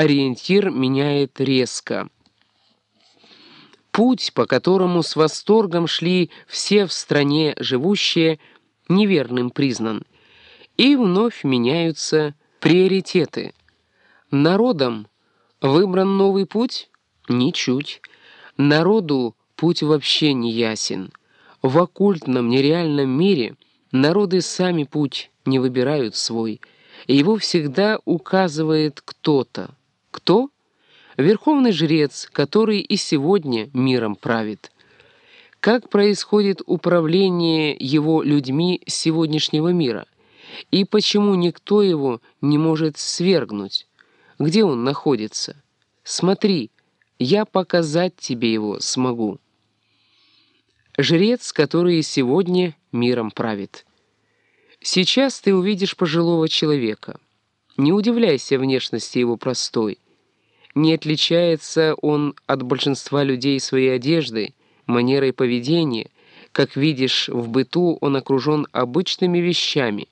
ориентир меняет резко. Путь, по которому с восторгом шли все в стране живущие, неверным признан. И вновь меняются приоритеты. Народом выбран новый путь? Ничуть. Народу путь вообще не ясен. В оккультном, нереальном мире народы сами путь не выбирают свой. Его всегда указывает кто-то. Кто? Верховный жрец, который и сегодня миром правит. Как происходит управление его людьми сегодняшнего мира? И почему никто его не может свергнуть? Где он находится? Смотри, я показать тебе его смогу. Жрец, который сегодня миром правит. Сейчас ты увидишь пожилого человека. Не удивляйся внешности его простой. Не отличается он от большинства людей своей одеждой, манерой поведения. Как видишь, в быту он окружен обычными вещами.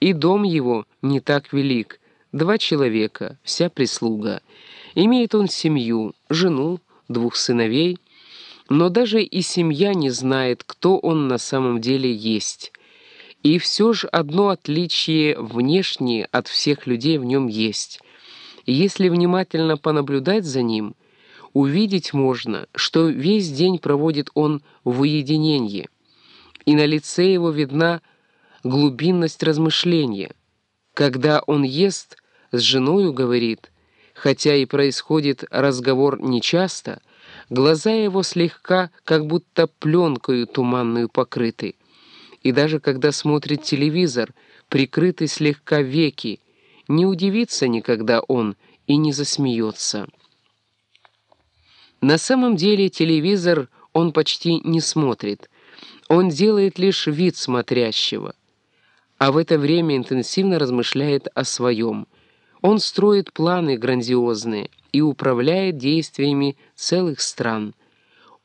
И дом его не так велик. Два человека, вся прислуга. Имеет он семью, жену, двух сыновей. Но даже и семья не знает, кто он на самом деле есть. И все же одно отличие внешнее от всех людей в нем есть. Если внимательно понаблюдать за ним, увидеть можно, что весь день проводит он в уединении, и на лице его видна глубинность размышления. Когда он ест, с женою говорит, хотя и происходит разговор нечасто, глаза его слегка как будто пленкою туманную покрыты и даже когда смотрит телевизор, прикрыты слегка веки, не удивится никогда он и не засмеется. На самом деле телевизор он почти не смотрит, он делает лишь вид смотрящего, а в это время интенсивно размышляет о своем. Он строит планы грандиозные и управляет действиями целых стран.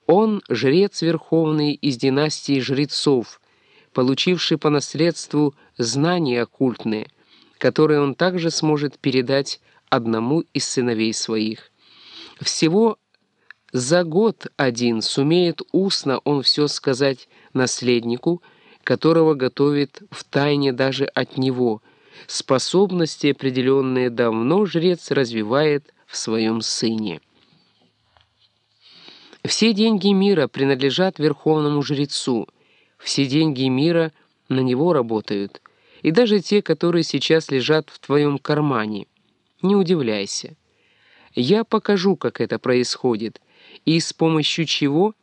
Он — жрец верховный из династии жрецов — получивший по наследству знания оккультные, которые он также сможет передать одному из сыновей своих. Всего за год один сумеет устно он все сказать наследнику, которого готовит в тайне даже от него. Способности определенные давно жрец развивает в своем сыне. Все деньги мира принадлежат верховному жрецу — все деньги мира на него работают, и даже те, которые сейчас лежат в твоем кармане. Не удивляйся. Я покажу, как это происходит, и с помощью чего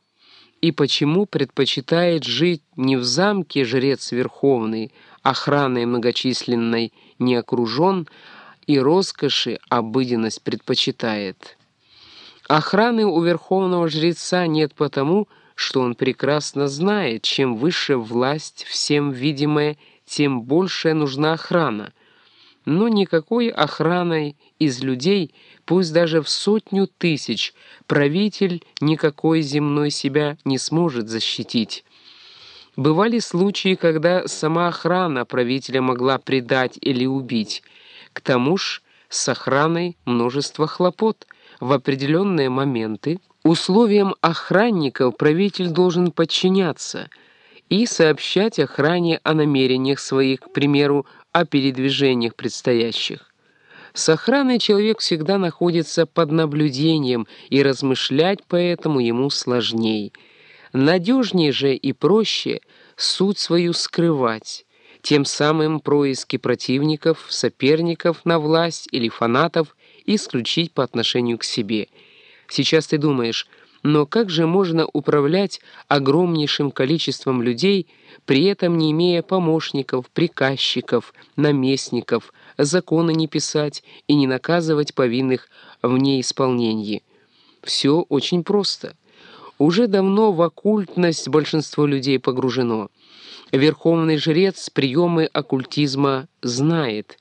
и почему предпочитает жить не в замке жрец Верховный, охраной многочисленной не окружен, и роскоши обыденность предпочитает. Охраны у Верховного Жреца нет потому, что он прекрасно знает, чем выше власть всем видимая, тем большая нужна охрана. Но никакой охраной из людей, пусть даже в сотню тысяч, правитель никакой земной себя не сможет защитить. Бывали случаи, когда сама охрана правителя могла предать или убить. К тому ж с охраной множество хлопот. В определенные моменты Условиям охранников правитель должен подчиняться и сообщать охране о намерениях своих, к примеру, о передвижениях предстоящих. С охраной человек всегда находится под наблюдением, и размышлять поэтому ему сложней. Надежнее же и проще суть свою скрывать, тем самым происки противников, соперников на власть или фанатов исключить по отношению к себе – Сейчас ты думаешь, но как же можно управлять огромнейшим количеством людей, при этом не имея помощников, приказчиков, наместников, законы не писать и не наказывать повинных в неисполнении? Все очень просто. Уже давно в оккультность большинство людей погружено. Верховный жрец приемы оккультизма знает.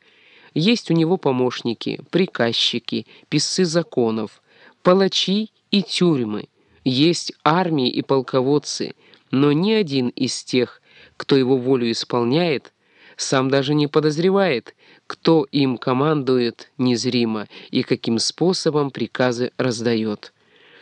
Есть у него помощники, приказчики, писцы законов – палачи и тюрьмы, есть армии и полководцы, но ни один из тех, кто его волю исполняет, сам даже не подозревает, кто им командует незримо и каким способом приказы раздает.